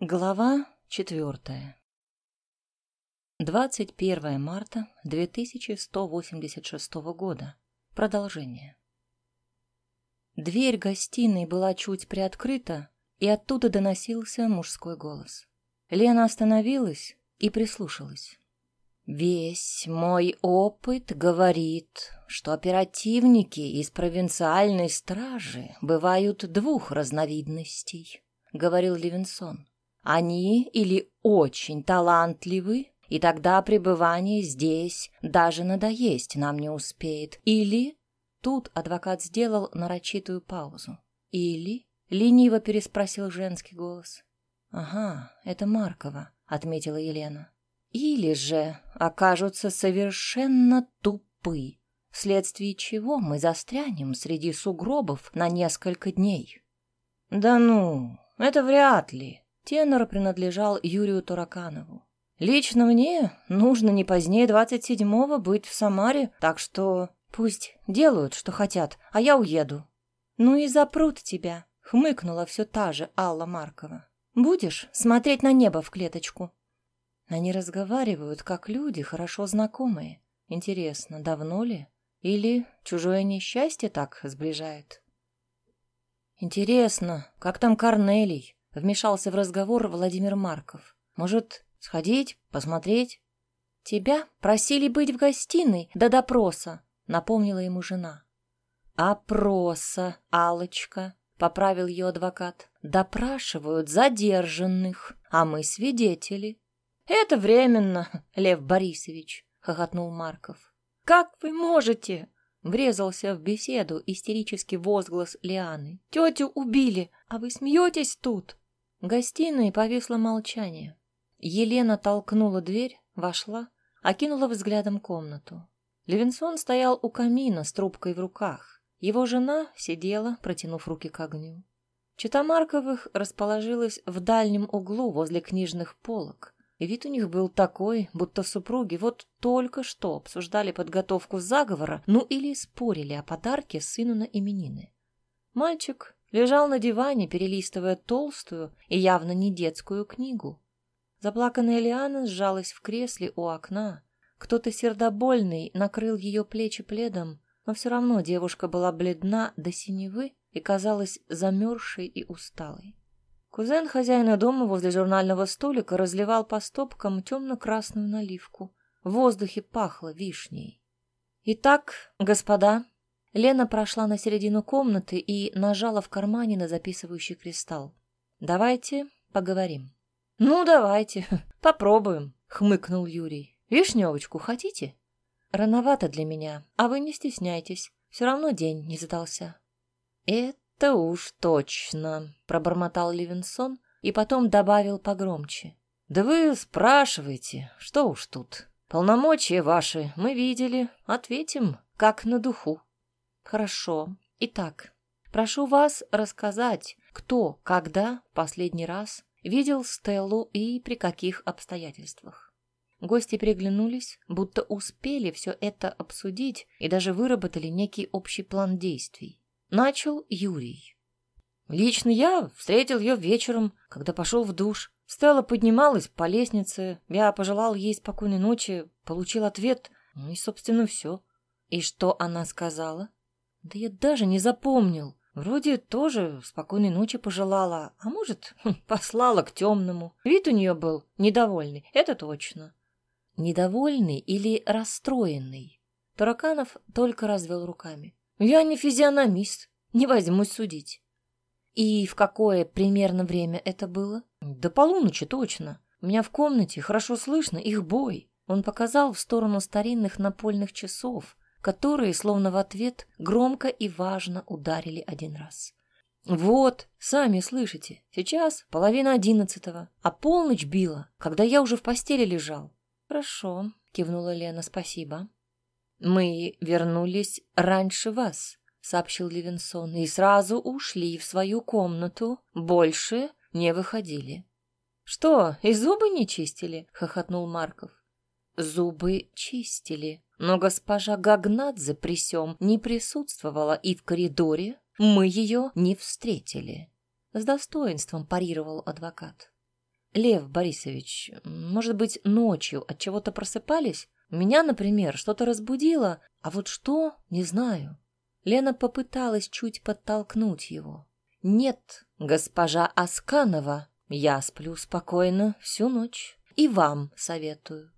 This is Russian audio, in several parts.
Глава четвертая. 21 марта 2186 года. Продолжение. Дверь гостиной была чуть приоткрыта, и оттуда доносился мужской голос. Лена остановилась и прислушалась. Весь мой опыт говорит, что оперативники из провинциальной стражи бывают двух разновидностей, говорил Левинсон. Они или очень талантливы, и тогда пребывание здесь даже надоесть нам не успеет, или... Тут адвокат сделал нарочитую паузу. Или... Лениво переспросил женский голос. «Ага, это Маркова», — отметила Елена. «Или же окажутся совершенно тупы, вследствие чего мы застрянем среди сугробов на несколько дней». «Да ну, это вряд ли», Тенор принадлежал Юрию Тураканову. Лично мне нужно не позднее двадцать седьмого быть в Самаре, так что пусть делают, что хотят, а я уеду. Ну и запрут тебя, хмыкнула все та же Алла Маркова. Будешь смотреть на небо в клеточку? Они разговаривают, как люди, хорошо знакомые. Интересно, давно ли? Или чужое несчастье так сближает? Интересно, как там Корнелий? Вмешался в разговор Владимир Марков. Может, сходить, посмотреть? Тебя просили быть в гостиной до допроса, напомнила ему жена. Опроса, Алочка, поправил ее адвокат. Допрашивают задержанных, а мы свидетели. Это временно, Лев Борисович, хохотнул Марков. Как вы можете? Врезался в беседу истерический возглас Лианы. Тетю убили, а вы смеетесь тут? В гостиной повисло молчание. Елена толкнула дверь, вошла, окинула взглядом комнату. Левинсон стоял у камина с трубкой в руках. Его жена сидела, протянув руки к огню. Чита Марковых расположилась в дальнем углу возле книжных полок. И вид у них был такой, будто супруги вот только что обсуждали подготовку заговора, ну или спорили о подарке сыну на именины. Мальчик лежал на диване, перелистывая толстую и явно не детскую книгу. Заплаканная Лиана сжалась в кресле у окна. Кто-то сердобольный накрыл ее плечи пледом, но все равно девушка была бледна до синевы и казалась замерзшей и усталой. Кузен хозяина дома возле журнального столика разливал по стопкам темно-красную наливку. В воздухе пахло вишней. «Итак, господа», Лена прошла на середину комнаты и нажала в кармане на записывающий кристалл. «Давайте поговорим». «Ну, давайте, попробуем», — хмыкнул Юрий. «Вишневочку хотите?» «Рановато для меня, а вы не стесняйтесь. Все равно день не задался». «Это уж точно», — пробормотал Левинсон и потом добавил погромче. «Да вы спрашиваете, что уж тут. Полномочия ваши мы видели, ответим, как на духу». Хорошо. Итак, прошу вас рассказать, кто, когда последний раз видел Стеллу и при каких обстоятельствах. Гости приглянулись, будто успели все это обсудить и даже выработали некий общий план действий. Начал Юрий. Лично я встретил ее вечером, когда пошел в душ. Стелла поднималась по лестнице, я пожелал ей спокойной ночи, получил ответ, ну и, собственно, все. И что она сказала? Да я даже не запомнил. Вроде тоже спокойной ночи пожелала, а может, послала к темному. Вид у нее был недовольный, это точно. Недовольный или расстроенный? Тараканов только развел руками. Я не физиономист, не возьмусь судить. И в какое примерно время это было? До полуночи точно. У меня в комнате хорошо слышно их бой. Он показал в сторону старинных напольных часов, которые, словно в ответ, громко и важно ударили один раз. «Вот, сами слышите, сейчас половина одиннадцатого, а полночь била, когда я уже в постели лежал». «Хорошо», — кивнула Лена, — «спасибо». «Мы вернулись раньше вас», — сообщил Левинсон, — «и сразу ушли в свою комнату, больше не выходили». «Что, и зубы не чистили?» — хохотнул Марков. «Зубы чистили», но госпожа Гагнадзе при сём не присутствовала, и в коридоре мы ее не встретили. С достоинством парировал адвокат. Лев Борисович, может быть, ночью от чего-то просыпались? Меня, например, что-то разбудило, а вот что, не знаю. Лена попыталась чуть подтолкнуть его. Нет, госпожа Асканова, я сплю спокойно всю ночь. И вам советую.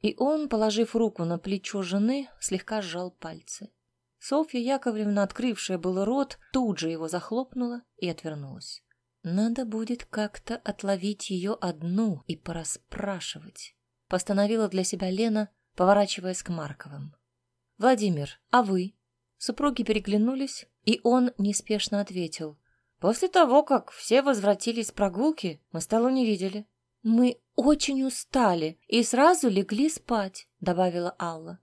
И он, положив руку на плечо жены, слегка сжал пальцы. Софья Яковлевна, открывшая было рот, тут же его захлопнула и отвернулась. Надо будет как-то отловить ее одну и пораспрашивать. Постановила для себя Лена, поворачиваясь к Марковым. «Владимир, а вы?» Супруги переглянулись, и он неспешно ответил. «После того, как все возвратились с прогулки, мы столу не видели». «Мы очень устали и сразу легли спать», — добавила Алла.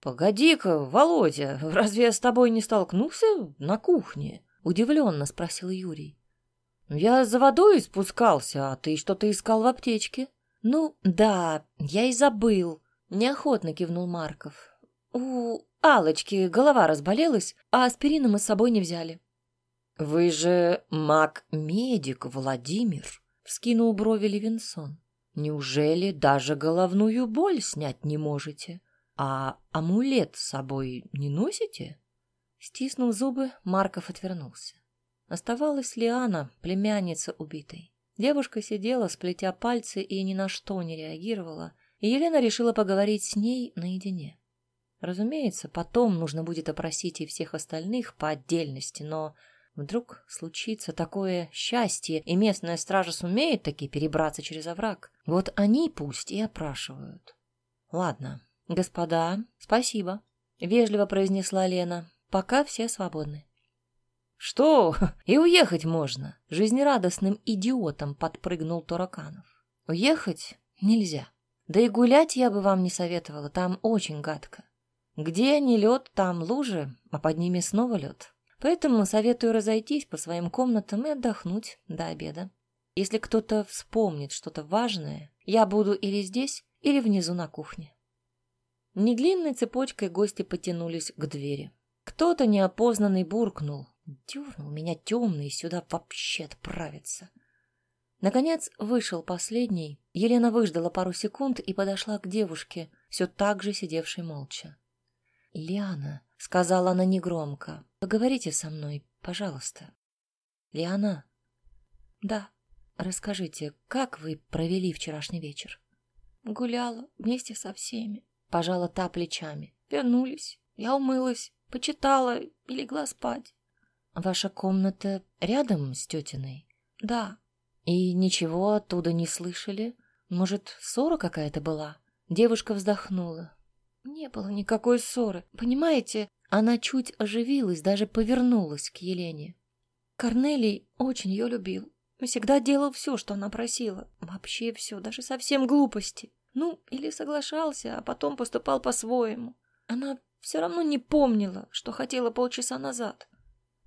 «Погоди-ка, Володя, разве я с тобой не столкнулся на кухне?» — удивленно спросил Юрий. «Я за водой спускался, а ты что-то искал в аптечке?» «Ну, да, я и забыл», — неохотно кивнул Марков. «У Алочки голова разболелась, а аспирина мы с собой не взяли». «Вы же маг-медик, Владимир», — вскинул брови Левинсон. «Неужели даже головную боль снять не можете? А амулет с собой не носите?» Стиснув зубы, Марков отвернулся. Оставалась Лиана, племянница убитой. Девушка сидела, сплетя пальцы, и ни на что не реагировала, и Елена решила поговорить с ней наедине. Разумеется, потом нужно будет опросить и всех остальных по отдельности, но вдруг случится такое счастье, и местная стража сумеет таки перебраться через овраг. Вот они пусть и опрашивают. Ладно, господа, спасибо, — вежливо произнесла Лена. Пока все свободны. «Что? И уехать можно!» — жизнерадостным идиотом подпрыгнул Тараканов. «Уехать нельзя. Да и гулять я бы вам не советовала, там очень гадко. Где не лед, там лужи, а под ними снова лед. Поэтому советую разойтись по своим комнатам и отдохнуть до обеда. Если кто-то вспомнит что-то важное, я буду или здесь, или внизу на кухне». Недлинной цепочкой гости потянулись к двери. Кто-то неопознанный буркнул, Дернул меня темный сюда вообще отправиться. Наконец вышел последний. Елена выждала пару секунд и подошла к девушке, все так же сидевшей молча. «Лиана», — сказала она негромко, — «поговорите со мной, пожалуйста». «Лиана?» «Да». «Расскажите, как вы провели вчерашний вечер?» «Гуляла вместе со всеми», — пожала та плечами. «Вернулись, я умылась, почитала и легла спать». Ваша комната рядом с тетиной? Да. И ничего оттуда не слышали? Может, ссора какая-то была? Девушка вздохнула. Не было никакой ссоры. Понимаете, она чуть оживилась, даже повернулась к Елене. Корнелий очень ее любил. Всегда делал все, что она просила. Вообще все, даже совсем глупости. Ну, или соглашался, а потом поступал по-своему. Она все равно не помнила, что хотела полчаса назад.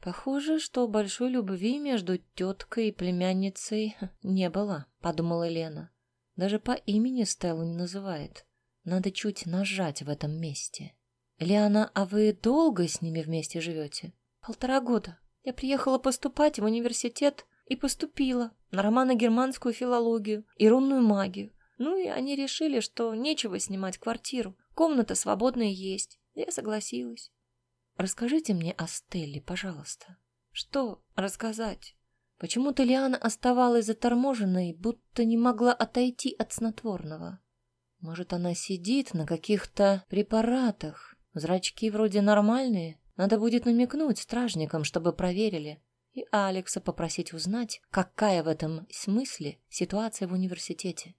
Похоже, что большой любви между теткой и племянницей не было, подумала Лена. Даже по имени Стеллу не называет. Надо чуть нажать в этом месте. Лиана, а вы долго с ними вместе живете? Полтора года. Я приехала поступать в университет и поступила на романо-германскую филологию и рунную магию. Ну и они решили, что нечего снимать квартиру. Комната свободная есть. Я согласилась. Расскажите мне о Стелле, пожалуйста. Что рассказать? Почему-то Лиана оставалась заторможенной, будто не могла отойти от снотворного. Может, она сидит на каких-то препаратах? Зрачки вроде нормальные. Надо будет намекнуть стражникам, чтобы проверили. И Алекса попросить узнать, какая в этом смысле ситуация в университете.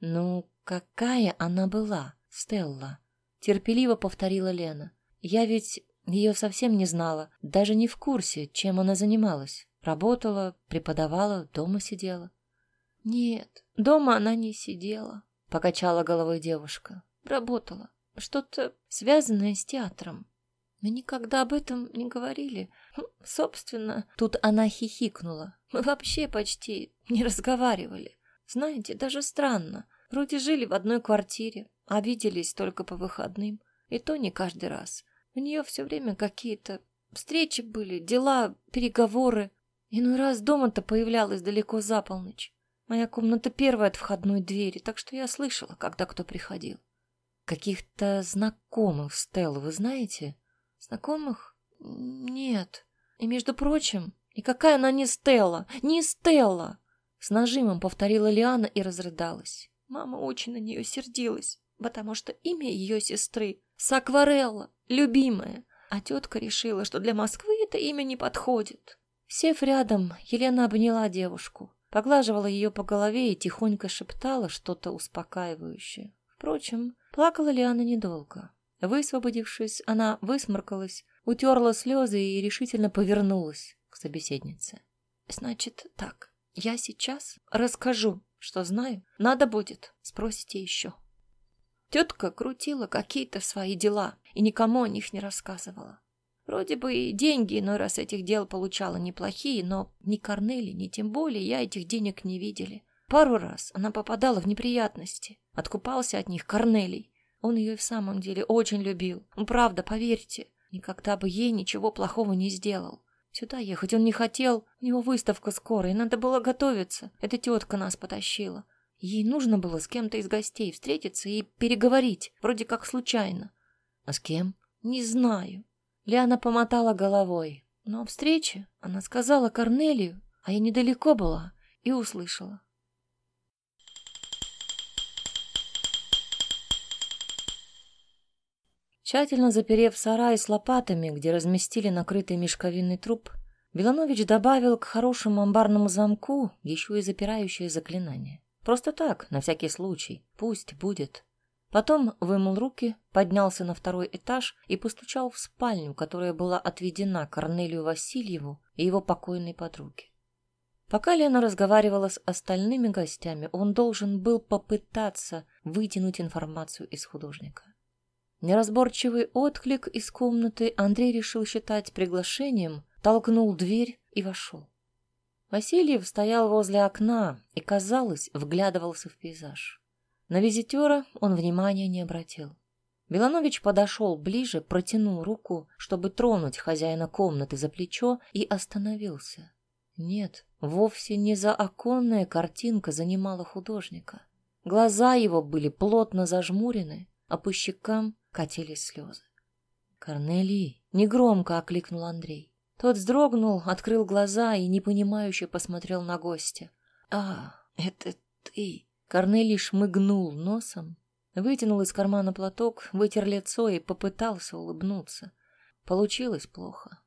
Ну, какая она была, Стелла? Терпеливо повторила Лена. Я ведь ее совсем не знала, даже не в курсе, чем она занималась. Работала, преподавала, дома сидела. Нет, дома она не сидела, покачала головой девушка. Работала. Что-то связанное с театром. Мы никогда об этом не говорили. Хм, собственно, тут она хихикнула. Мы вообще почти не разговаривали. Знаете, даже странно. Вроде жили в одной квартире, а виделись только по выходным. И то не каждый раз. У нее все время какие-то встречи были, дела, переговоры. Иной раз дома-то появлялась далеко за полночь. Моя комната первая от входной двери, так что я слышала, когда кто приходил. Каких-то знакомых Стелл вы знаете? Знакомых? Нет. И, между прочим, никакая она не Стелла, не Стелла. С нажимом повторила Лиана и разрыдалась. Мама очень на нее сердилась, потому что имя ее сестры — Сакварелла, любимая, а тетка решила, что для Москвы это имя не подходит. Сев рядом, Елена обняла девушку, поглаживала ее по голове и тихонько шептала что-то успокаивающее. Впрочем, плакала Лиана недолго. Высвободившись, она высморкалась, утерла слезы и решительно повернулась к собеседнице. «Значит так, я сейчас расскажу, что знаю. Надо будет, спросите еще». Тетка крутила какие-то свои дела и никому о них не рассказывала. Вроде бы и деньги иной раз этих дел получала неплохие, но ни Корнели, ни тем более я этих денег не видели. Пару раз она попадала в неприятности. Откупался от них Корнелий. Он ее и в самом деле очень любил. Ну, правда, поверьте, никогда бы ей ничего плохого не сделал. Сюда ехать он не хотел, у него выставка скоро, и надо было готовиться. Эта тетка нас потащила. Ей нужно было с кем-то из гостей встретиться и переговорить, вроде как случайно. А с кем? Не знаю. Лиана помотала головой. Но о встрече она сказала Корнелию, а я недалеко была и услышала. Тщательно заперев сарай с лопатами, где разместили накрытый мешковинный труп, Беланович добавил к хорошему амбарному замку еще и запирающее заклинание. Просто так, на всякий случай. Пусть будет. Потом вымыл руки, поднялся на второй этаж и постучал в спальню, которая была отведена Корнелию Васильеву и его покойной подруге. Пока Лена разговаривала с остальными гостями, он должен был попытаться вытянуть информацию из художника. Неразборчивый отклик из комнаты Андрей решил считать приглашением, толкнул дверь и вошел. Васильев стоял возле окна и, казалось, вглядывался в пейзаж. На визитера он внимания не обратил. Беланович подошел ближе, протянул руку, чтобы тронуть хозяина комнаты за плечо, и остановился. Нет, вовсе не заоконная картинка занимала художника. Глаза его были плотно зажмурены, а по щекам катились слезы. «Корнелий!» — негромко окликнул Андрей. Тот вздрогнул, открыл глаза и непонимающе посмотрел на гостя. «А, это ты!» Корнелий шмыгнул носом, вытянул из кармана платок, вытер лицо и попытался улыбнуться. Получилось плохо.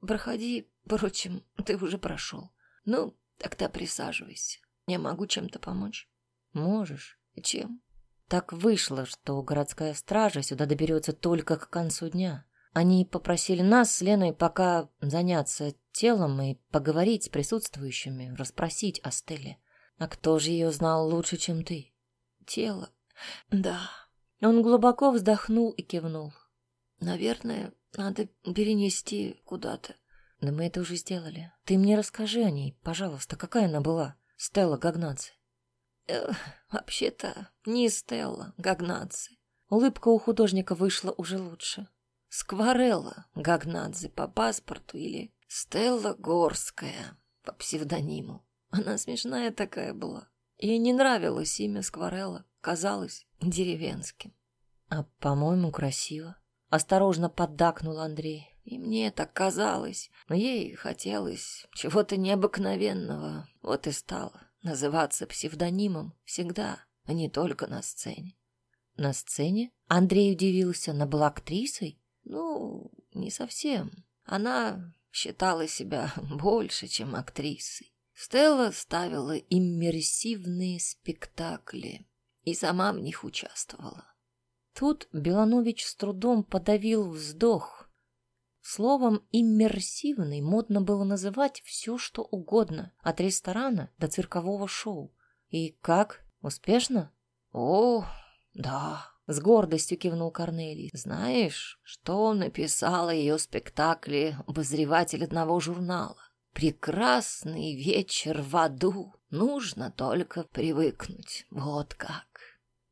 «Проходи, впрочем, ты уже прошел. Ну, тогда присаживайся. Я могу чем-то помочь?» «Можешь. Чем?» Так вышло, что городская стража сюда доберется только к концу дня. Они попросили нас с Леной пока заняться телом и поговорить с присутствующими, расспросить о Стелле. А кто же ее знал лучше, чем ты? Тело? Да. Он глубоко вздохнул и кивнул. Наверное, надо перенести куда-то. Да мы это уже сделали. Ты мне расскажи о ней, пожалуйста, какая она была, Стелла Гагнаци. Вообще-то не Стелла Гагнаци. Улыбка у художника вышла уже лучше. Скворелла Гагнадзе по паспорту или Стелла Горская по псевдониму. Она смешная такая была. Ей не нравилось имя Скворелла, казалось деревенским. А, по-моему, красиво. Осторожно поддакнул Андрей. И мне так казалось, но ей хотелось чего-то необыкновенного. Вот и стало называться псевдонимом всегда, а не только на сцене. На сцене? Андрей удивился, она была актрисой? Ну, не совсем. Она считала себя больше, чем актрисой. Стелла ставила иммерсивные спектакли и сама в них участвовала. Тут Беланович с трудом подавил вздох. Словом «иммерсивный» модно было называть все, что угодно, от ресторана до циркового шоу. И как? Успешно? О, да, с гордостью кивнул Корнелий. Знаешь, что написал о ее спектакле обозреватель одного журнала? Прекрасный вечер в аду. Нужно только привыкнуть. Вот как.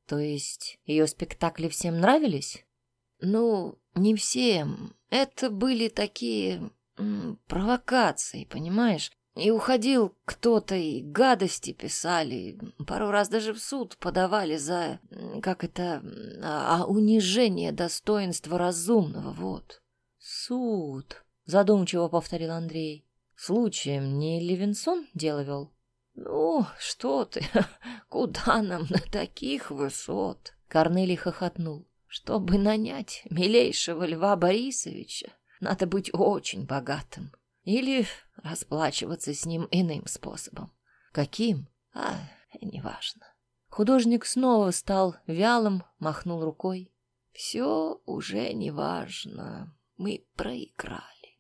То есть ее спектакли всем нравились? Ну, не всем. Это были такие провокации, понимаешь? И уходил кто-то, и гадости писали, пару раз даже в суд подавали за, как это, а, а унижение достоинства разумного, вот. Суд, задумчиво повторил Андрей. Случаем не Левинсон дело вел? Ну, что ты, куда нам на таких высот? Корнелий хохотнул. Чтобы нанять милейшего Льва Борисовича, надо быть очень богатым. Или расплачиваться с ним иным способом. Каким? А, неважно. Художник снова стал вялым, махнул рукой. Все уже неважно. Мы проиграли.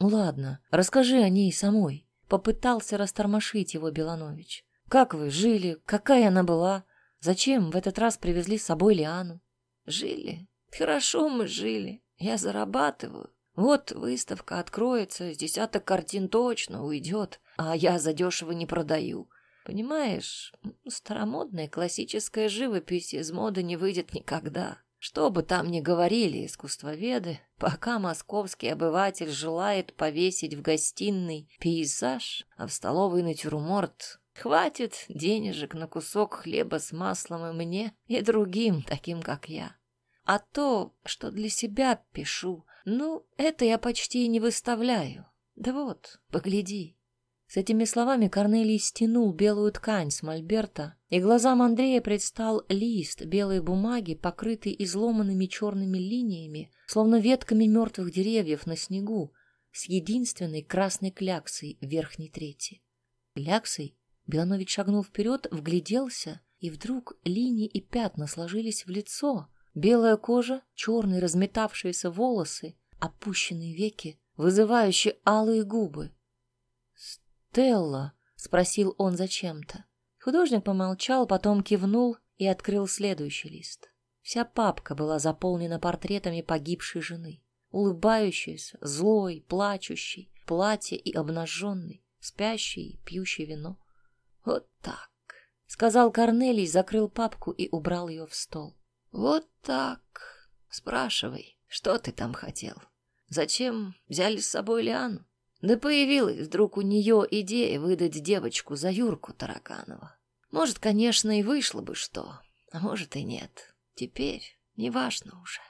Ну ладно, расскажи о ней самой. Попытался растормошить его Беланович. Как вы жили? Какая она была? Зачем в этот раз привезли с собой Лиану? Жили. Хорошо мы жили. Я зарабатываю. Вот выставка откроется, с десяток картин точно уйдет, а я задешево не продаю. Понимаешь, старомодная классическая живопись из моды не выйдет никогда. Что бы там ни говорили искусствоведы, пока московский обыватель желает повесить в гостиной пейзаж, а в столовой натюрморт, хватит денежек на кусок хлеба с маслом и мне, и другим, таким как я. А то, что для себя пишу, ну, это я почти не выставляю. Да вот, погляди. С этими словами Корнелий стянул белую ткань с мольберта, и глазам Андрея предстал лист белой бумаги, покрытый изломанными черными линиями, словно ветками мертвых деревьев на снегу, с единственной красной кляксой в верхней трети. Кляксой Беланович шагнул вперед, вгляделся, и вдруг линии и пятна сложились в лицо — Белая кожа, черные разметавшиеся волосы, опущенные веки, вызывающие алые губы. «Стелла?» — спросил он зачем-то. Художник помолчал, потом кивнул и открыл следующий лист. Вся папка была заполнена портретами погибшей жены. Улыбающейся, злой, плачущей, платье и обнаженной, спящей и пьющей вино. «Вот так», — сказал Корнелий, закрыл папку и убрал ее в стол. Вот так. Спрашивай, что ты там хотел? Зачем взяли с собой Лиану? Да появилась вдруг у нее идея выдать девочку за Юрку Тараканова. Может, конечно, и вышло бы что, а может и нет. Теперь неважно уже.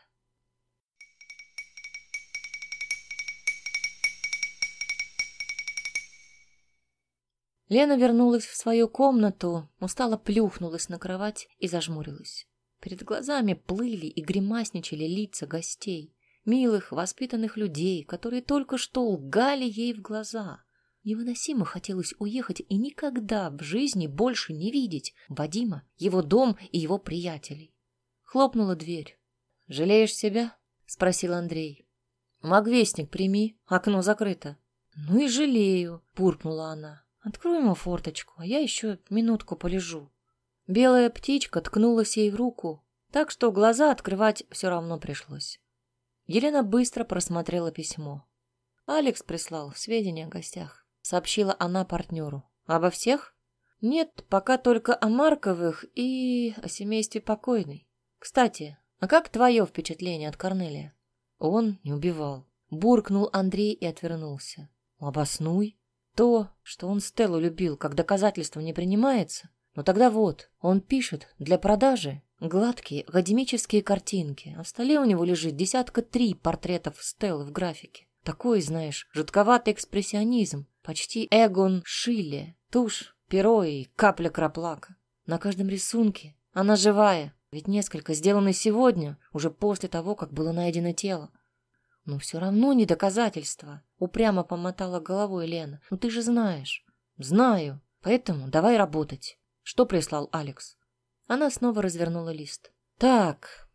Лена вернулась в свою комнату, устало плюхнулась на кровать и зажмурилась. Перед глазами плыли и гримасничали лица гостей, милых, воспитанных людей, которые только что лгали ей в глаза. Невыносимо хотелось уехать и никогда в жизни больше не видеть Вадима, его дом и его приятелей. Хлопнула дверь. «Жалеешь себя?» — спросил Андрей. «Магвестник прими, окно закрыто». «Ну и жалею», — буркнула она. «Открой ему форточку, а я еще минутку полежу». Белая птичка ткнулась ей в руку, так что глаза открывать все равно пришлось. Елена быстро просмотрела письмо. «Алекс прислал сведения о гостях», — сообщила она партнеру. «Обо всех?» «Нет, пока только о Марковых и о семействе покойной. Кстати, а как твое впечатление от Корнелия?» Он не убивал. Буркнул Андрей и отвернулся. «Обоснуй. То, что он Стеллу любил, как доказательство не принимается, но тогда вот, он пишет для продажи гладкие академические картинки, а в столе у него лежит десятка три портретов Стеллы в графике. Такой, знаешь, жутковатый экспрессионизм, почти Эгон Шилле, тушь, перо и капля краплака. На каждом рисунке она живая, ведь несколько сделаны сегодня, уже после того, как было найдено тело. Но все равно не доказательство, упрямо помотала головой Лена. Ну ты же знаешь. Знаю, поэтому давай работать. Что прислал Алекс? Она снова развернула лист. Так,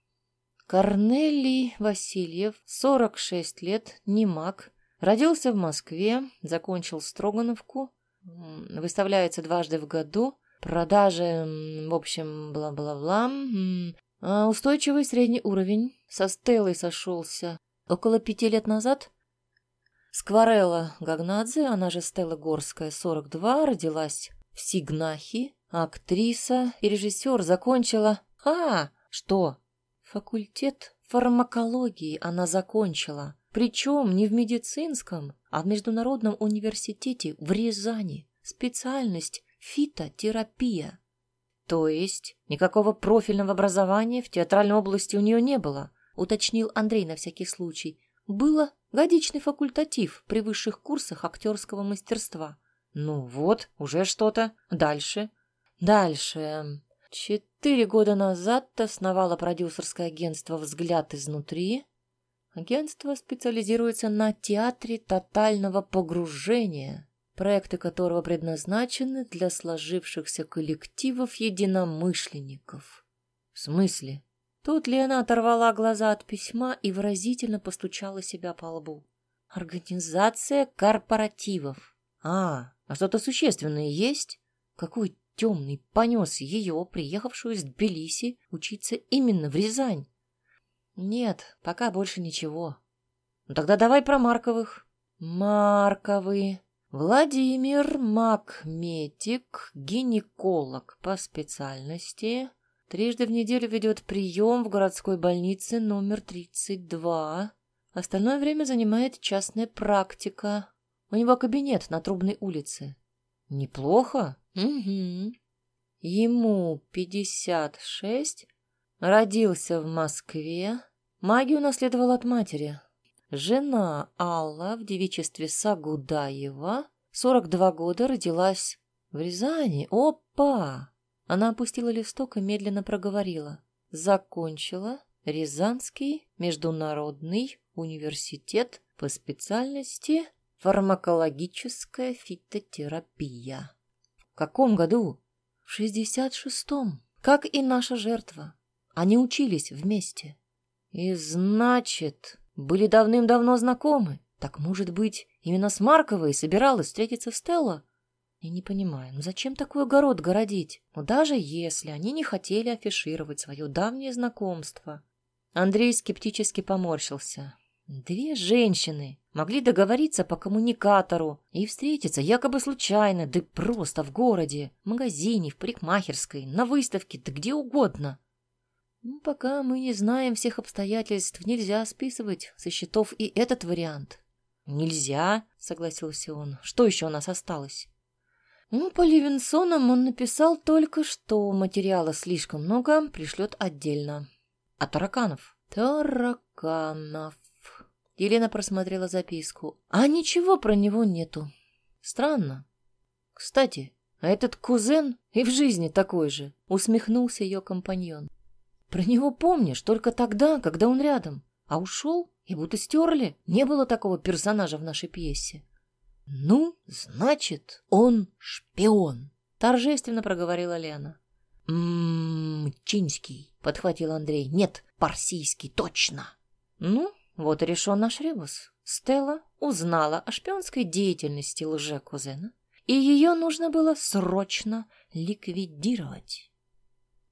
Корнелий Васильев, 46 лет, немак, родился в Москве, закончил Строгановку, выставляется дважды в году, продажи, в общем, бла-бла-бла. А устойчивый средний уровень, со Стеллой сошелся около пяти лет назад. Скварелла Гагнадзе, она же Стелла Горская, 42, родилась в Сигнахи, Актриса и режиссер закончила... А, что? Факультет фармакологии она закончила. Причем не в медицинском, а в Международном университете в Рязани. Специальность фитотерапия. То есть никакого профильного образования в театральной области у нее не было, уточнил Андрей на всякий случай. Было годичный факультатив при высших курсах актерского мастерства. Ну вот, уже что-то. Дальше. Дальше. Четыре года назад основала продюсерское агентство «Взгляд изнутри». Агентство специализируется на театре тотального погружения, проекты которого предназначены для сложившихся коллективов единомышленников. В смысле? Тут Лена оторвала глаза от письма и выразительно постучала себя по лбу. Организация корпоративов. А, а что-то существенное есть? Какой темный понес ее, приехавшую из Тбилиси, учиться именно в Рязань? Нет, пока больше ничего. Ну тогда давай про Марковых. Марковы. Владимир Макметик, гинеколог по специальности, трижды в неделю ведет прием в городской больнице номер 32. Остальное время занимает частная практика. У него кабинет на Трубной улице. Неплохо? Угу. Ему 56, родился в Москве, магию наследовал от матери. Жена Алла в девичестве Сагудаева, 42 года, родилась в Рязани. Опа! Она опустила листок и медленно проговорила. Закончила Рязанский международный университет по специальности фармакологическая фитотерапия. В каком году? В 66-м, как и наша жертва. Они учились вместе. И значит, были давным-давно знакомы. Так, может быть, именно с Марковой собиралась встретиться Стелла? Я не понимаю, ну зачем такой огород городить? Ну даже если они не хотели афишировать свое давнее знакомство. Андрей скептически поморщился. Две женщины могли договориться по коммуникатору и встретиться якобы случайно, да просто в городе, в магазине, в парикмахерской, на выставке, да где угодно. Ну, пока мы не знаем всех обстоятельств, нельзя списывать со счетов и этот вариант. Нельзя, согласился он. Что еще у нас осталось? Ну, по Ливенсонам он написал только, что материала слишком много, пришлет отдельно. А тараканов? Тараканов. Елена просмотрела записку. А ничего про него нету. Странно. Кстати, а этот кузен и в жизни такой же, усмехнулся ее компаньон. Про него помнишь только тогда, когда он рядом, а ушел и будто стерли. Не было такого персонажа в нашей пьесе. Ну, значит, он шпион, торжественно проговорила Лена. Ммм, чинский, подхватил Андрей. Нет, парсийский, точно. Ну, вот и решен наш ребус. Стелла узнала о шпионской деятельности лже-кузена, и ее нужно было срочно ликвидировать.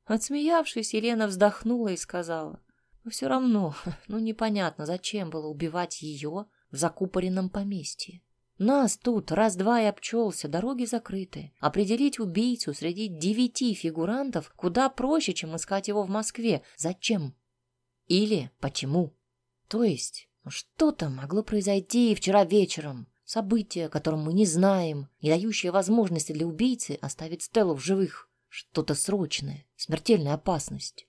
Отсмеявшись, Елена вздохнула и сказала, «Ну, все равно, ну, непонятно, зачем было убивать ее в закупоренном поместье. Нас тут раз-два и обчелся, дороги закрыты. Определить убийцу среди девяти фигурантов куда проще, чем искать его в Москве. Зачем? Или почему? То есть, ну, что-то могло произойти вчера вечером. Событие, о котором мы не знаем, не дающее возможности для убийцы оставить Стеллу в живых. Что-то срочное, смертельная опасность.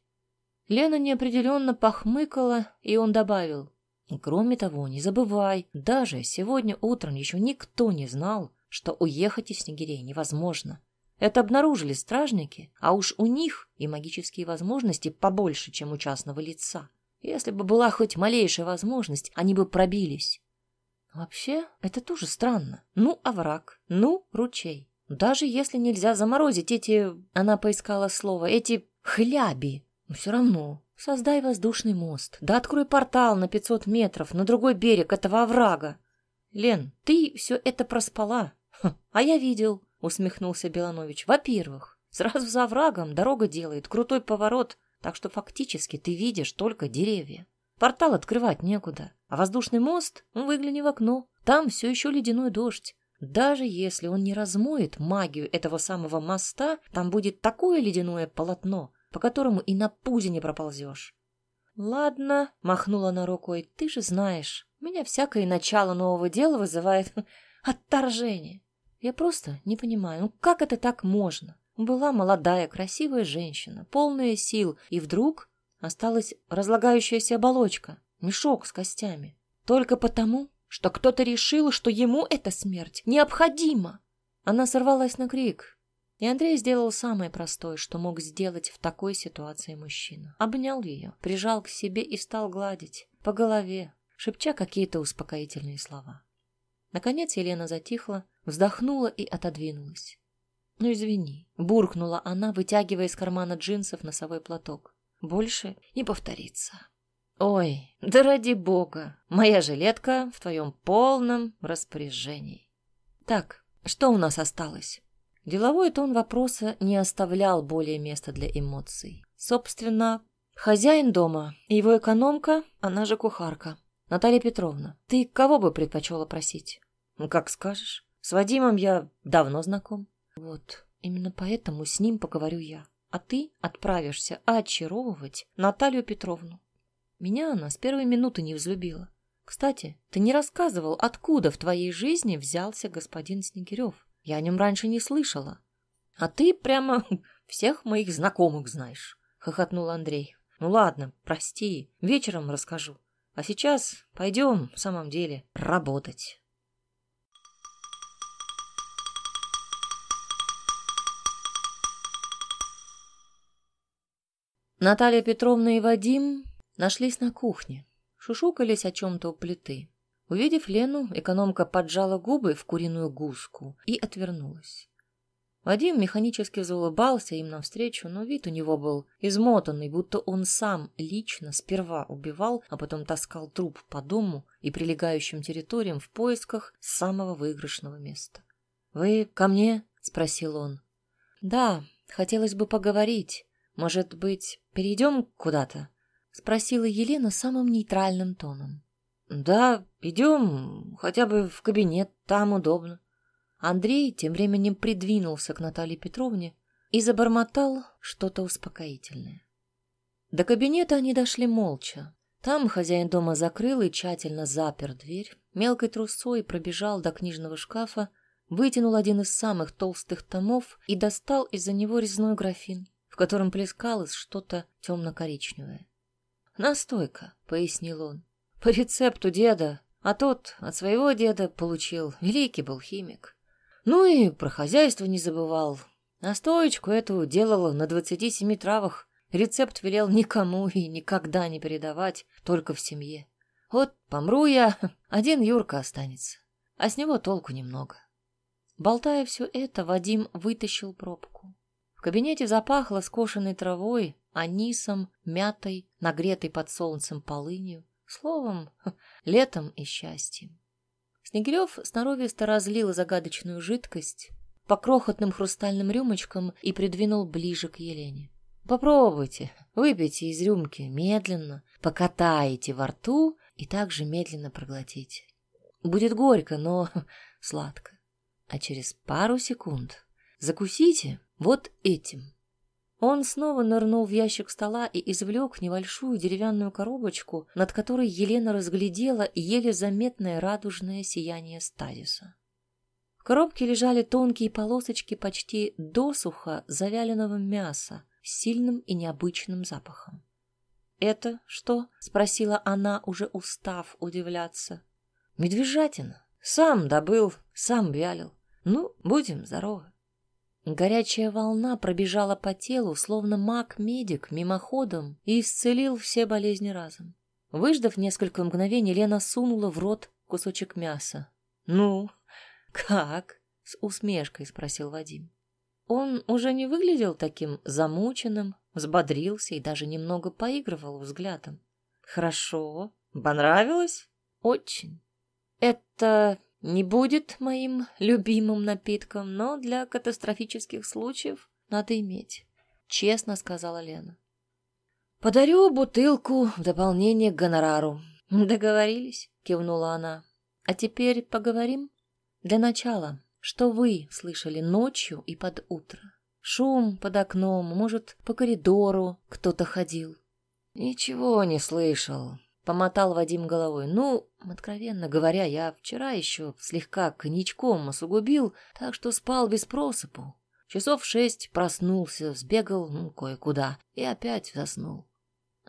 Лена неопределенно похмыкала, и он добавил. Кроме того, не забывай, даже сегодня утром еще никто не знал, что уехать из Снегирей невозможно. Это обнаружили стражники, а уж у них и магические возможности побольше, чем у частного лица. Если бы была хоть малейшая возможность, они бы пробились. Вообще, это тоже странно. Ну, овраг, ну, ручей. Даже если нельзя заморозить эти, она поискала слово, эти хляби, все равно создай воздушный мост, да открой портал на 500 метров на другой берег этого оврага. Лен, ты все это проспала. Ха, а я видел, усмехнулся Беланович. Во-первых, сразу за оврагом дорога делает крутой поворот, так что фактически ты видишь только деревья. Портал открывать некуда, а воздушный мост, ну, выгляни в окно, там все еще ледяной дождь. Даже если он не размоет магию этого самого моста, там будет такое ледяное полотно, по которому и на пузе не проползешь. Ладно, махнула она рукой, ты же знаешь, меня всякое начало нового дела вызывает отторжение. Я просто не понимаю, ну как это так можно? Была молодая, красивая женщина, полная сил, и вдруг осталась разлагающаяся оболочка, мешок с костями. Только потому, что кто-то решил, что ему эта смерть необходима. Она сорвалась на крик, и Андрей сделал самое простое, что мог сделать в такой ситуации мужчина. Обнял ее, прижал к себе и стал гладить по голове, шепча какие-то успокоительные слова. Наконец Елена затихла, вздохнула и отодвинулась. «Ну, извини», — буркнула она, вытягивая из кармана джинсов носовой платок. «Больше не повторится». «Ой, да ради бога, моя жилетка в твоем полном распоряжении». «Так, что у нас осталось?» Деловой тон вопроса не оставлял более места для эмоций. Собственно, хозяин дома его экономка, она же кухарка. Наталья Петровна, ты кого бы предпочела просить? Ну, как скажешь. С Вадимом я давно знаком. Вот, именно поэтому с ним поговорю я. А ты отправишься очаровывать Наталью Петровну. Меня она с первой минуты не взлюбила. Кстати, ты не рассказывал, откуда в твоей жизни взялся господин Снегирев. Я о нем раньше не слышала. А ты прямо всех моих знакомых знаешь, хохотнул Андрей. Ну ладно, прости, вечером расскажу. А сейчас пойдем, в самом деле, работать. Наталья Петровна и Вадим нашлись на кухне, шушукались о чем-то у плиты. Увидев Лену, экономка поджала губы в куриную гуску и отвернулась. Вадим механически заулыбался им навстречу, но вид у него был измотанный, будто он сам лично сперва убивал, а потом таскал труп по дому и прилегающим территориям в поисках самого выигрышного места. «Вы ко мне?» — спросил он. «Да, хотелось бы поговорить. Может быть, перейдем куда-то?» — спросила Елена самым нейтральным тоном. «Да, идем хотя бы в кабинет, там удобно». Андрей тем временем придвинулся к Наталье Петровне и забормотал что-то успокоительное. До кабинета они дошли молча. Там хозяин дома закрыл и тщательно запер дверь, мелкой трусой пробежал до книжного шкафа, вытянул один из самых толстых томов и достал из-за него резной графин, котором плескалось что-то темно-коричневое. «Настойка», — пояснил он. По рецепту деда, а тот от своего деда получил. Великий был химик. Ну и про хозяйство не забывал. Настоечку эту делала на двадцати семи травах. Рецепт велел никому и никогда не передавать, только в семье. Вот помру я, один Юрка останется, а с него толку немного. Болтая все это, Вадим вытащил пробку. Кабинете запахло скошенной травой, анисом, мятой, нагретой под солнцем полынью. Словом, летом и счастьем. Снегирев сноровисто разлил загадочную жидкость по крохотным хрустальным рюмочкам и придвинул ближе к Елене. Попробуйте, выпейте из рюмки медленно, покатаете во рту и также медленно проглотите. Будет горько, но сладко. А через пару секунд закусите вот этим. Он снова нырнул в ящик стола и извлек небольшую деревянную коробочку, над которой Елена разглядела еле заметное радужное сияние стазиса. В коробке лежали тонкие полосочки почти досуха завяленного мяса с сильным и необычным запахом. «Это что?» — спросила она, уже устав удивляться. «Медвежатина. Сам добыл, сам вялил. Ну, будем здоровы». Горячая волна пробежала по телу, словно маг-медик мимоходом, и исцелил все болезни разом. Выждав несколько мгновений, Лена сунула в рот кусочек мяса. «Ну, как?» — с усмешкой спросил Вадим. Он уже не выглядел таким замученным, взбодрился и даже немного поигрывал взглядом. «Хорошо. Понравилось?» «Очень. Это не будет моим любимым напитком, но для катастрофических случаев надо иметь, честно сказала Лена. Подарю бутылку в дополнение к гонорару. Договорились, кивнула она. А теперь поговорим? Для начала, что вы слышали ночью и под утро? Шум под окном, может, по коридору кто-то ходил? Ничего не слышал, помотал Вадим головой. Ну, Откровенно говоря, я вчера еще слегка коньячком осугубил, так что спал без просыпу. Часов шесть проснулся, сбегал ну, кое-куда и опять заснул.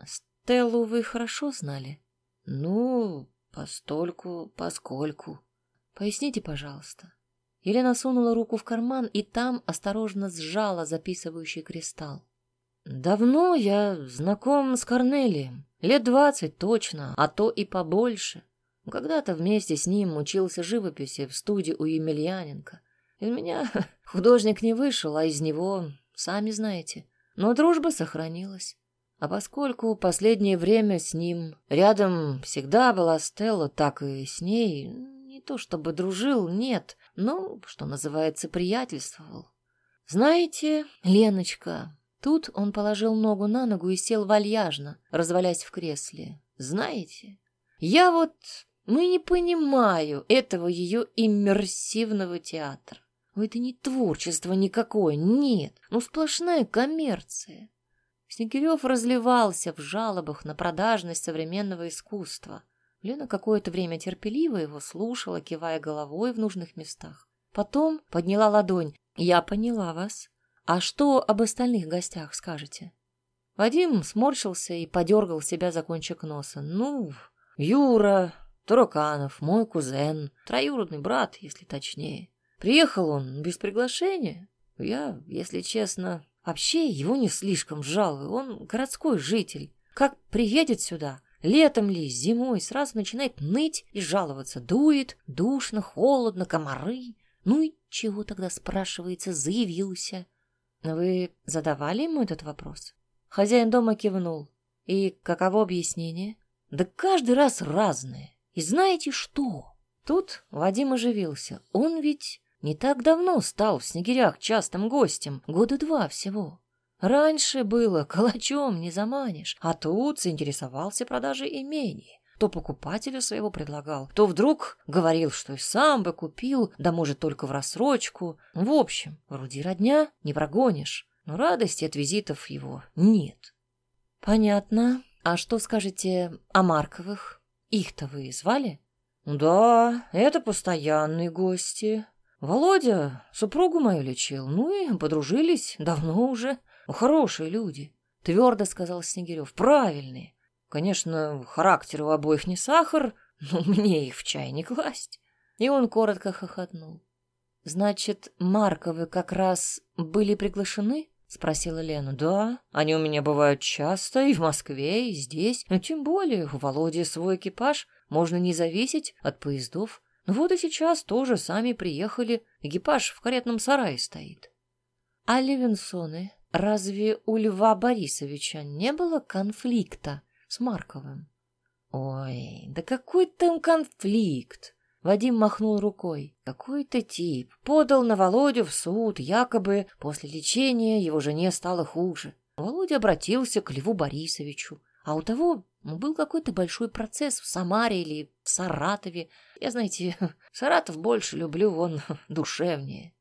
Стеллу вы хорошо знали? Ну, постольку, поскольку. Поясните, пожалуйста. Елена сунула руку в карман и там осторожно сжала записывающий кристалл. Давно я знаком с Корнелием. Лет двадцать точно, а то и побольше. Когда-то вместе с ним учился живописи в студии у Емельяненко. Из меня художник не вышел, а из него, сами знаете. Но дружба сохранилась. А поскольку последнее время с ним рядом всегда была Стелла, так и с ней, не то чтобы дружил, нет, но, что называется, приятельствовал. Знаете, Леночка, тут он положил ногу на ногу и сел вальяжно, развалясь в кресле. Знаете, я вот мы не понимаю этого ее иммерсивного театра. Это не творчество никакое, нет, ну сплошная коммерция. Снегирев разливался в жалобах на продажность современного искусства. Лена какое-то время терпеливо его слушала, кивая головой в нужных местах. Потом подняла ладонь. «Я поняла вас. А что об остальных гостях скажете?» Вадим сморщился и подергал себя за кончик носа. «Ну, Юра, Тураканов, мой кузен, троюродный брат, если точнее. Приехал он без приглашения. Я, если честно, вообще его не слишком жалую. Он городской житель. Как приедет сюда, летом ли, зимой, сразу начинает ныть и жаловаться. Дует, душно, холодно, комары. Ну и чего тогда, спрашивается, заявился? Вы задавали ему этот вопрос? Хозяин дома кивнул. И каково объяснение? Да каждый раз разное. И знаете что? Тут Вадим оживился. Он ведь не так давно стал в Снегирях частым гостем, года два всего. Раньше было калачом не заманишь, а тут заинтересовался продажей имений. То покупателя своего предлагал, то вдруг говорил, что и сам бы купил, да может только в рассрочку. В общем, вроде родня не прогонишь, но радости от визитов его нет. Понятно. А что скажете о Марковых? Их-то вы звали? Да, это постоянные гости. Володя супругу мою лечил, ну и подружились давно уже. Хорошие люди, твердо сказал Снегирев. Правильные. Конечно, характер у обоих не сахар, но мне их в чай не класть. И он коротко хохотнул. Значит, Марковы как раз были приглашены? Спросила Лена. Да, они у меня бывают часто, и в Москве, и здесь. Но тем более у Володи свой экипаж, можно не зависеть от поездов. Ну вот и сейчас тоже сами приехали, экипаж в каретном сарае стоит. А Левинсоны, разве у Льва Борисовича не было конфликта с Марковым? Ой, да какой там конфликт? Вадим махнул рукой. Какой-то тип подал на Володю в суд, якобы после лечения его жене стало хуже. Володя обратился к Льву Борисовичу, а у того ну, был какой-то большой процесс в Самаре или в Саратове. Я, знаете, Саратов больше люблю, он душевнее.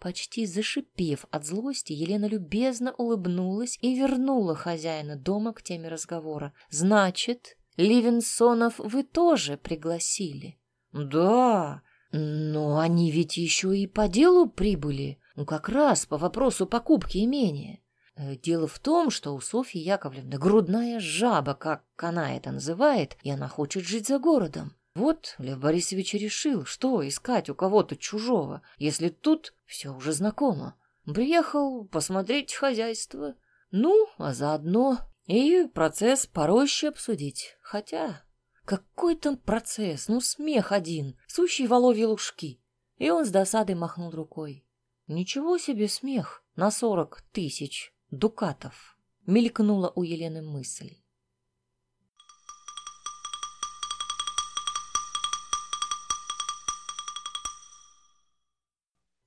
Почти зашипев от злости, Елена любезно улыбнулась и вернула хозяина дома к теме разговора. «Значит, Ливенсонов вы тоже пригласили?» Да, но они ведь еще и по делу прибыли, ну как раз по вопросу покупки имения. Э, дело в том, что у Софьи Яковлевны грудная жаба, как она это называет, и она хочет жить за городом. Вот Лев Борисович решил, что искать у кого-то чужого, если тут все уже знакомо. Приехал посмотреть хозяйство, ну, а заодно и процесс пороще обсудить. Хотя какой там процесс? Ну, смех один, сущий воловьи лужки. И он с досадой махнул рукой. Ничего себе смех на сорок тысяч дукатов. Мелькнула у Елены мысль.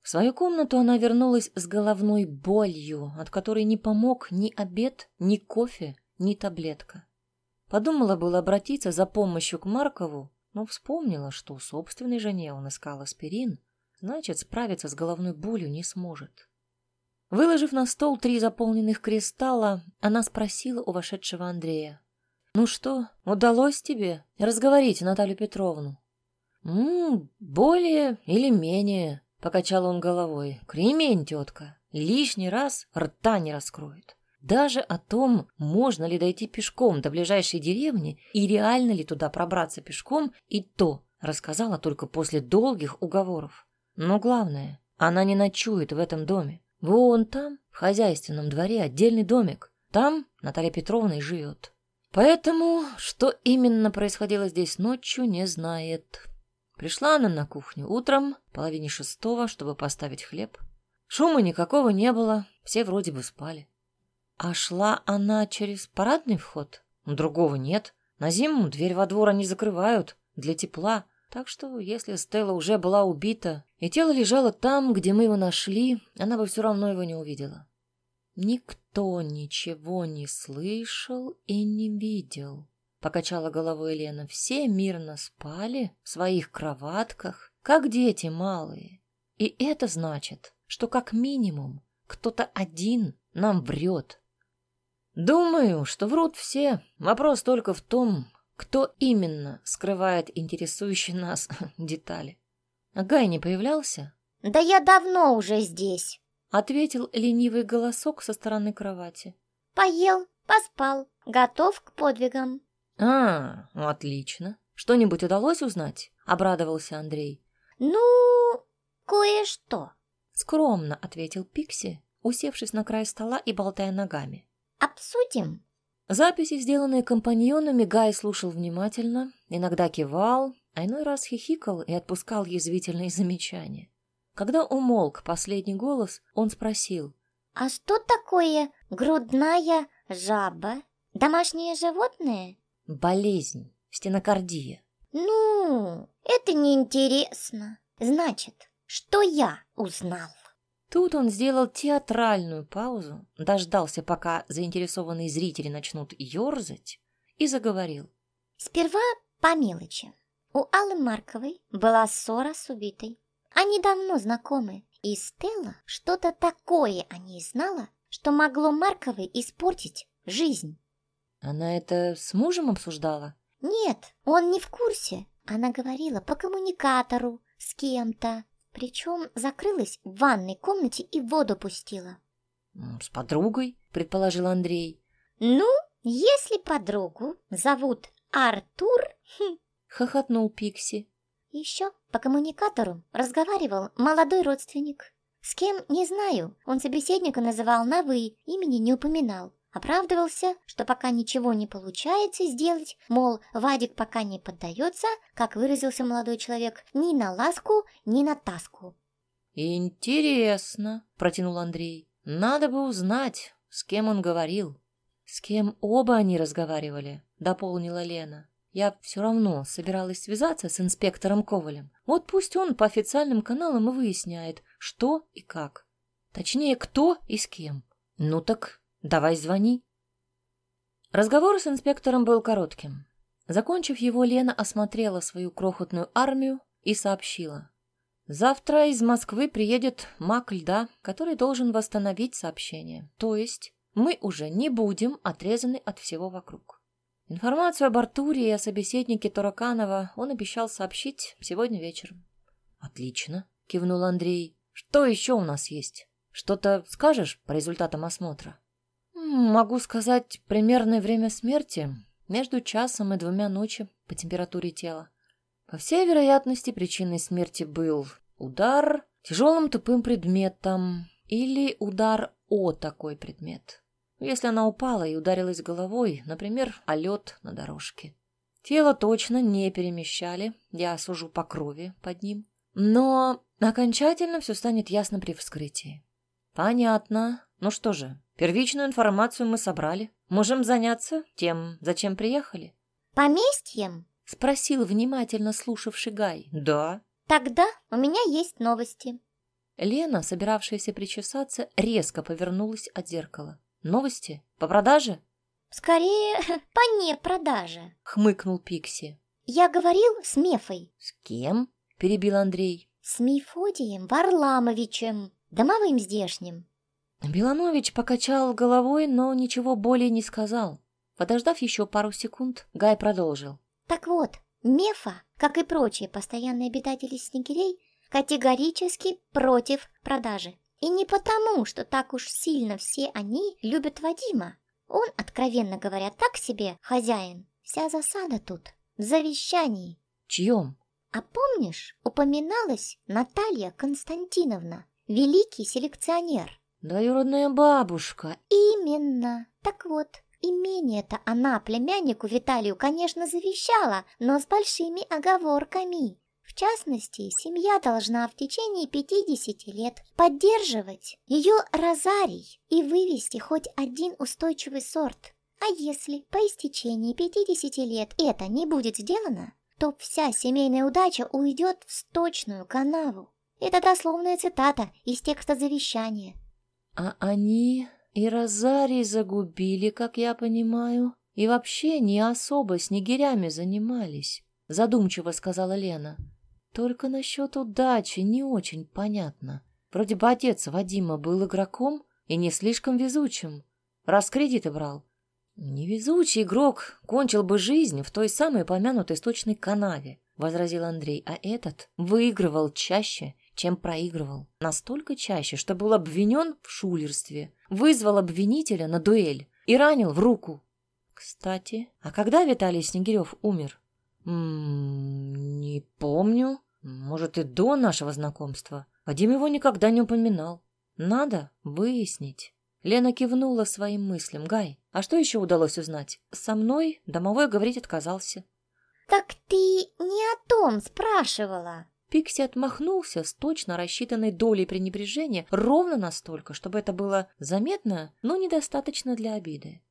В свою комнату она вернулась с головной болью, от которой не помог ни обед, ни кофе, ни таблетка. Подумала было обратиться за помощью к Маркову, но вспомнила, что собственной жене он искал аспирин, значит, справиться с головной болью не сможет. Выложив на стол три заполненных кристалла, она спросила у вошедшего Андрея. Ну что, удалось тебе разговорить Наталью Петровну? «М более или менее», — покачал он головой. «Кремень, тетка, лишний раз рта не раскроет. Даже о том, можно ли дойти пешком до ближайшей деревни и реально ли туда пробраться пешком, и то рассказала только после долгих уговоров. Но главное, она не ночует в этом доме. Вон там, в хозяйственном дворе, отдельный домик. Там Наталья Петровна и живет. Поэтому, что именно происходило здесь ночью, не знает. Пришла она на кухню утром, половине шестого, чтобы поставить хлеб. Шума никакого не было, все вроде бы спали. А шла она через парадный вход? Другого нет. На зиму дверь во двор они закрывают, для тепла. Так что, если Стелла уже была убита, и тело лежало там, где мы его нашли, она бы все равно его не увидела. Никто ничего не слышал и не видел. Покачала головой Лена. Все мирно спали в своих кроватках, как дети малые. И это значит, что как минимум кто-то один нам врет. Думаю, что врут все. Вопрос только в том, кто именно скрывает интересующие нас детали. Гай не появлялся? Да я давно уже здесь ответил ленивый голосок со стороны кровати. Поел, поспал, готов к подвигам. А, ну отлично. Что-нибудь удалось узнать? обрадовался Андрей. Ну, кое-что. Скромно ответил Пикси, усевшись на край стола и болтая ногами. Обсудим. Записи, сделанные компаньонами, Гай слушал внимательно, иногда кивал, а иной раз хихикал и отпускал язвительные замечания. Когда умолк последний голос, он спросил. «А что такое грудная жаба? Домашнее животное?» «Болезнь, стенокардия». «Ну, это неинтересно. Значит, что я узнал?» Тут он сделал театральную паузу, дождался, пока заинтересованные зрители начнут ерзать, и заговорил. «Сперва по мелочи. У Аллы Марковой была ссора с убитой. Они давно знакомы, и Стелла что-то такое о ней знала, что могло Марковой испортить жизнь. Она это с мужем обсуждала? Нет, он не в курсе. Она говорила по коммуникатору с кем-то, причем закрылась в ванной комнате и воду пустила. С подругой, предположил Андрей. Ну, если подругу зовут Артур... Хм, хохотнул Пикси. Еще по коммуникатору разговаривал молодой родственник. С кем, не знаю, он собеседника называл на «вы», имени не упоминал. Оправдывался, что пока ничего не получается сделать, мол, Вадик пока не поддается, как выразился молодой человек, ни на ласку, ни на таску. «Интересно», — протянул Андрей. «Надо бы узнать, с кем он говорил». «С кем оба они разговаривали», — дополнила Лена. Я все равно собиралась связаться с инспектором Ковалем. Вот пусть он по официальным каналам и выясняет, что и как. Точнее, кто и с кем. Ну так давай звони. Разговор с инспектором был коротким. Закончив его, Лена осмотрела свою крохотную армию и сообщила. Завтра из Москвы приедет маг льда, который должен восстановить сообщение. То есть мы уже не будем отрезаны от всего вокруг. Информацию об Артуре и о собеседнике Тураканова он обещал сообщить сегодня вечером. «Отлично», — кивнул Андрей. «Что еще у нас есть? Что-то скажешь по результатам осмотра?» «Могу сказать примерное время смерти между часом и двумя ночи по температуре тела. По всей вероятности, причиной смерти был удар тяжелым тупым предметом или удар о такой предмет если она упала и ударилась головой, например, о лед на дорожке. Тело точно не перемещали, я сужу по крови под ним. Но окончательно все станет ясно при вскрытии. Понятно. Ну что же, первичную информацию мы собрали. Можем заняться тем, зачем приехали. Поместьем? Спросил внимательно слушавший Гай. Да. Тогда у меня есть новости. Лена, собиравшаяся причесаться, резко повернулась от зеркала. Новости? По продаже? Скорее, по не продаже, хмыкнул Пикси. Я говорил с Мефой. С кем? перебил Андрей. С Мефодием Варламовичем, домовым здешним. Беланович покачал головой, но ничего более не сказал. Подождав еще пару секунд, Гай продолжил. Так вот, Мефа, как и прочие постоянные обитатели снегирей, категорически против продажи. И не потому, что так уж сильно все они любят Вадима. Он, откровенно говоря, так себе хозяин. Вся засада тут в завещании. Чьем? А помнишь, упоминалась Наталья Константиновна, великий селекционер? Двоюродная бабушка. Именно. Так вот, имение-то она племяннику Виталию, конечно, завещала, но с большими оговорками. В частности, семья должна в течение 50 лет поддерживать ее розарий и вывести хоть один устойчивый сорт. А если по истечении 50 лет это не будет сделано, то вся семейная удача уйдет в сточную канаву. Это дословная цитата из текста завещания. А они и розарий загубили, как я понимаю, и вообще не особо снегирями занимались, задумчиво сказала Лена. Только насчет удачи не очень понятно. Вроде бы отец Вадима был игроком и не слишком везучим, раз кредиты брал. Невезучий игрок кончил бы жизнь в той самой помянутой сточной канаве, возразил Андрей, а этот выигрывал чаще, чем проигрывал. Настолько чаще, что был обвинен в шулерстве, вызвал обвинителя на дуэль и ранил в руку. Кстати, а когда Виталий Снегирев умер? М -м, не помню. Может, и до нашего знакомства. Вадим его никогда не упоминал. Надо выяснить. Лена кивнула своим мыслям. Гай, а что еще удалось узнать? Со мной домовой говорить отказался. Так ты не о том спрашивала. Пикси отмахнулся с точно рассчитанной долей пренебрежения ровно настолько, чтобы это было заметно, но недостаточно для обиды.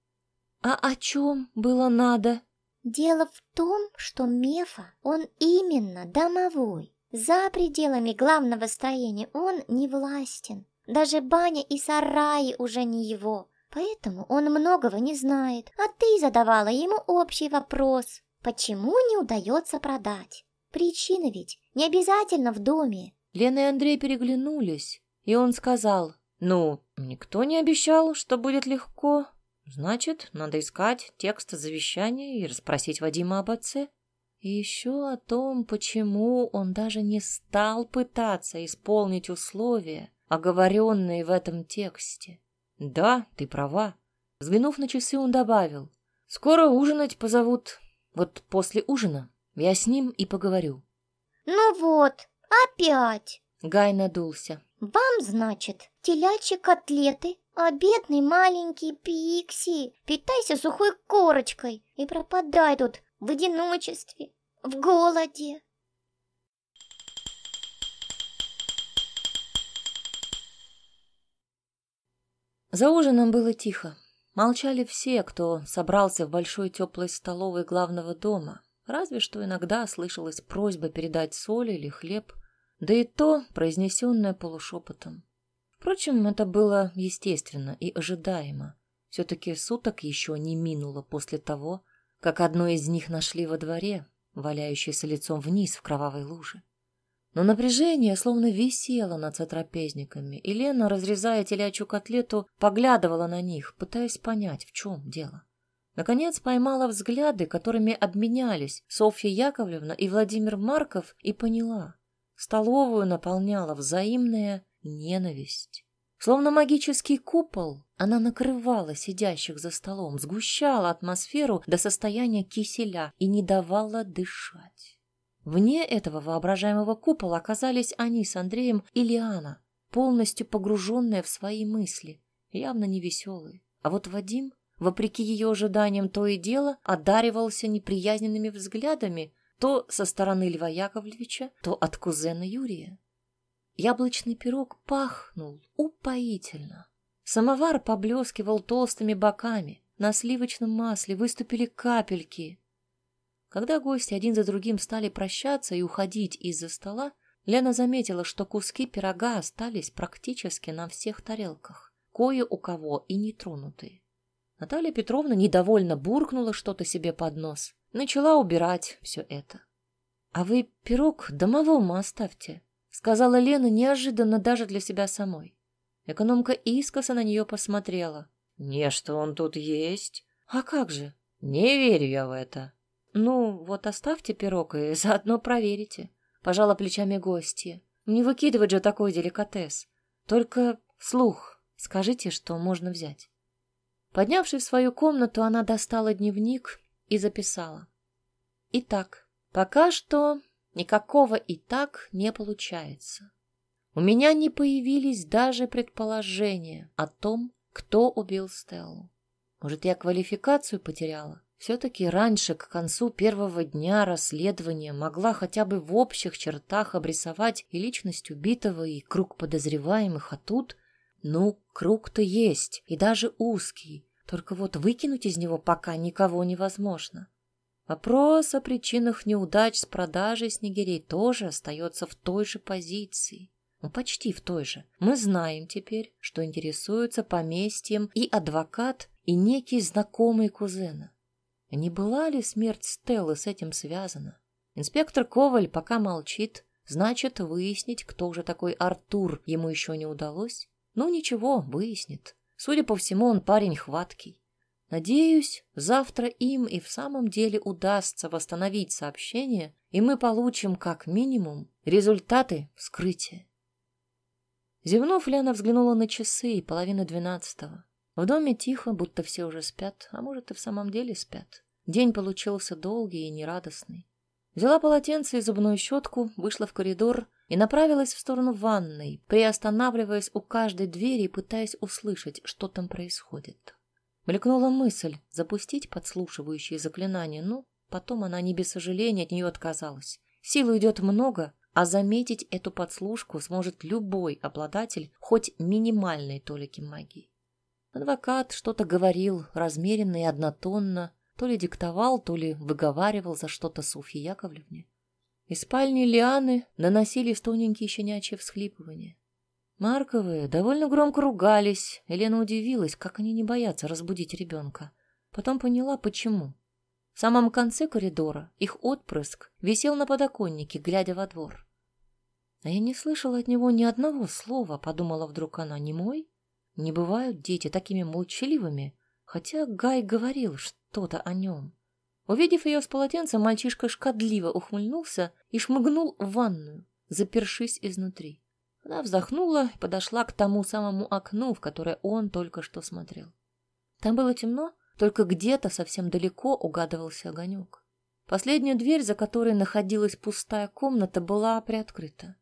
А о чем было надо? Дело в том, что Мефа, он именно домовой. За пределами главного строения он не властен. Даже баня и сараи уже не его. Поэтому он многого не знает. А ты задавала ему общий вопрос. Почему не удается продать? Причина ведь не обязательно в доме. Лена и Андрей переглянулись, и он сказал, «Ну, никто не обещал, что будет легко. Значит, надо искать текст завещания и расспросить Вадима об отце. И еще о том, почему он даже не стал пытаться исполнить условия, оговоренные в этом тексте. Да, ты права. Взглянув на часы, он добавил, «Скоро ужинать позовут. Вот после ужина я с ним и поговорю». «Ну вот, опять!» Гай надулся. «Вам, значит, телячьи котлеты, а бедный маленький Пикси, питайся сухой корочкой и пропадай тут в одиночестве, в голоде. За ужином было тихо. Молчали все, кто собрался в большой теплой столовой главного дома. Разве что иногда слышалась просьба передать соль или хлеб, да и то произнесенное полушепотом. Впрочем, это было естественно и ожидаемо. Все-таки суток еще не минуло после того, как одно из них нашли во дворе, валяющееся лицом вниз в кровавой луже. Но напряжение словно висело над сотрапезниками, и Лена, разрезая телячью котлету, поглядывала на них, пытаясь понять, в чем дело. Наконец поймала взгляды, которыми обменялись Софья Яковлевна и Владимир Марков, и поняла. Столовую наполняла взаимная ненависть. Словно магический купол, она накрывала сидящих за столом, сгущала атмосферу до состояния киселя и не давала дышать. Вне этого воображаемого купола оказались они с Андреем и Лиана, полностью погруженные в свои мысли, явно невеселые. А вот Вадим, вопреки ее ожиданиям, то и дело одаривался неприязненными взглядами то со стороны Льва Яковлевича, то от кузена Юрия. Яблочный пирог пахнул упоительно. Самовар поблескивал толстыми боками. На сливочном масле выступили капельки. Когда гости один за другим стали прощаться и уходить из-за стола, Лена заметила, что куски пирога остались практически на всех тарелках, кое у кого и не тронутые. Наталья Петровна недовольно буркнула что-то себе под нос, начала убирать все это. — А вы пирог домовому оставьте, сказала Лена неожиданно даже для себя самой. Экономка искоса на нее посмотрела. «Не, что он тут есть. А как же? Не верю я в это. Ну, вот оставьте пирог и заодно проверите. Пожала плечами гостья. Не выкидывать же такой деликатес. Только слух скажите, что можно взять. Поднявшись в свою комнату, она достала дневник и записала. Итак, пока что никакого и так не получается. У меня не появились даже предположения о том, кто убил Стеллу. Может, я квалификацию потеряла? Все-таки раньше, к концу первого дня расследования, могла хотя бы в общих чертах обрисовать и личность убитого, и круг подозреваемых, а тут... Ну, круг-то есть, и даже узкий, только вот выкинуть из него пока никого невозможно. Вопрос о причинах неудач с продажей снегирей тоже остается в той же позиции. Ну, почти в той же. Мы знаем теперь, что интересуются поместьем и адвокат, и некий знакомый кузена. Не была ли смерть Стеллы с этим связана? Инспектор Коваль пока молчит, значит, выяснить, кто же такой Артур, ему еще не удалось. Ну ничего, выяснит. Судя по всему, он парень хваткий. Надеюсь, завтра им и в самом деле удастся восстановить сообщение, и мы получим как минимум результаты вскрытия. Зевнув, Лена взглянула на часы, половина двенадцатого. В доме тихо, будто все уже спят, а может и в самом деле спят. День получился долгий и нерадостный. Взяла полотенце и зубную щетку, вышла в коридор и направилась в сторону ванной, приостанавливаясь у каждой двери и пытаясь услышать, что там происходит. Мелькнула мысль запустить подслушивающие заклинания, но потом она не без сожаления от нее отказалась. Силы идет много, а заметить эту подслушку сможет любой обладатель хоть минимальной толики магии. Адвокат что-то говорил, размеренно и однотонно, то ли диктовал, то ли выговаривал за что-то Софье Яковлевне. Из спальни Лианы наносились тоненькие щенячьи всхлипывания. Марковые довольно громко ругались. Елена удивилась, как они не боятся разбудить ребенка. Потом поняла, почему. В самом конце коридора их отпрыск висел на подоконнике, глядя во двор. А я не слышала от него ни одного слова, подумала вдруг она, не мой? Не бывают дети такими молчаливыми, хотя Гай говорил что-то о нем. Увидев ее с полотенцем, мальчишка шкодливо ухмыльнулся и шмыгнул в ванную, запершись изнутри. Она вздохнула и подошла к тому самому окну, в которое он только что смотрел. Там было темно, только где-то совсем далеко угадывался огонек. Последняя дверь, за которой находилась пустая комната, была приоткрыта.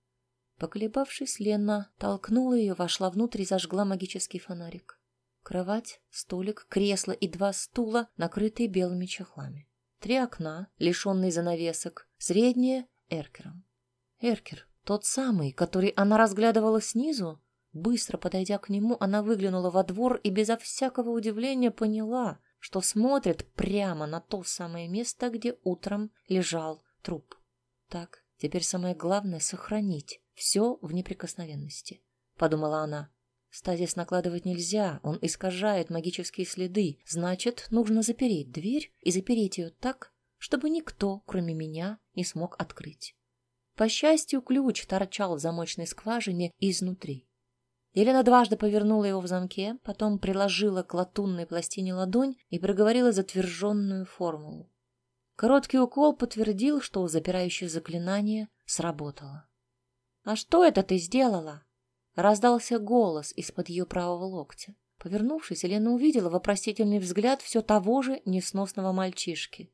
Поколебавшись, Лена толкнула ее, вошла внутрь и зажгла магический фонарик. Кровать, столик, кресло и два стула, накрытые белыми чехлами. Три окна, лишенные занавесок, среднее — эркером. Эркер, тот самый, который она разглядывала снизу, быстро подойдя к нему, она выглянула во двор и безо всякого удивления поняла, что смотрит прямо на то самое место, где утром лежал труп. Так, теперь самое главное — сохранить все в неприкосновенности, подумала она. Стазис накладывать нельзя, он искажает магические следы. Значит, нужно запереть дверь и запереть ее так, чтобы никто, кроме меня, не смог открыть. По счастью, ключ торчал в замочной скважине изнутри. Елена дважды повернула его в замке, потом приложила к латунной пластине ладонь и проговорила затверженную формулу. Короткий укол подтвердил, что запирающее заклинание сработало. «А что это ты сделала?» Раздался голос из-под ее правого локтя. Повернувшись, Елена увидела вопросительный взгляд все того же несносного мальчишки.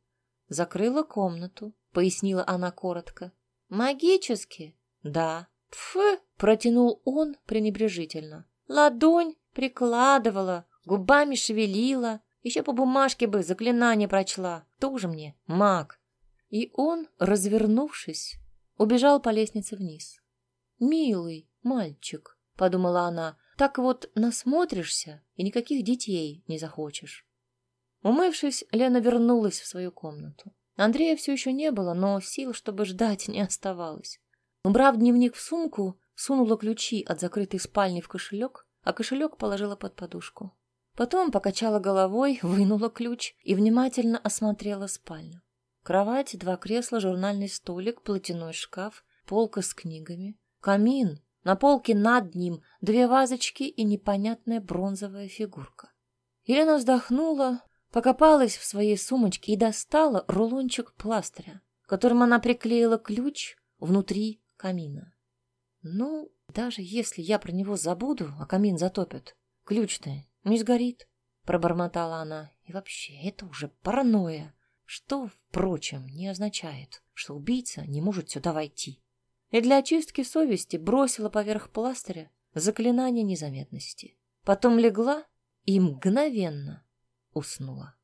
Закрыла комнату, пояснила она коротко. «Магически?» «Да». «Пф!» — протянул он пренебрежительно. «Ладонь прикладывала, губами шевелила, еще по бумажке бы заклинание прочла. Тоже мне маг». И он, развернувшись, убежал по лестнице вниз. «Милый мальчик», — подумала она, — «так вот насмотришься и никаких детей не захочешь». Умывшись, Лена вернулась в свою комнату. Андрея все еще не было, но сил, чтобы ждать, не оставалось. Убрав дневник в сумку, сунула ключи от закрытой спальни в кошелек, а кошелек положила под подушку. Потом покачала головой, вынула ключ и внимательно осмотрела спальню. Кровать, два кресла, журнальный столик, платяной шкаф, полка с книгами. Камин, на полке над ним две вазочки и непонятная бронзовая фигурка. Елена вздохнула, Покопалась в своей сумочке и достала рулончик пластыря, которым она приклеила ключ внутри камина. Ну, даже если я про него забуду, а камин затопят, ключ-то не сгорит, пробормотала она. И вообще, это уже паранойя, что, впрочем, не означает, что убийца не может сюда войти. И для очистки совести бросила поверх пластыря заклинание незаметности. Потом легла и мгновенно уснула.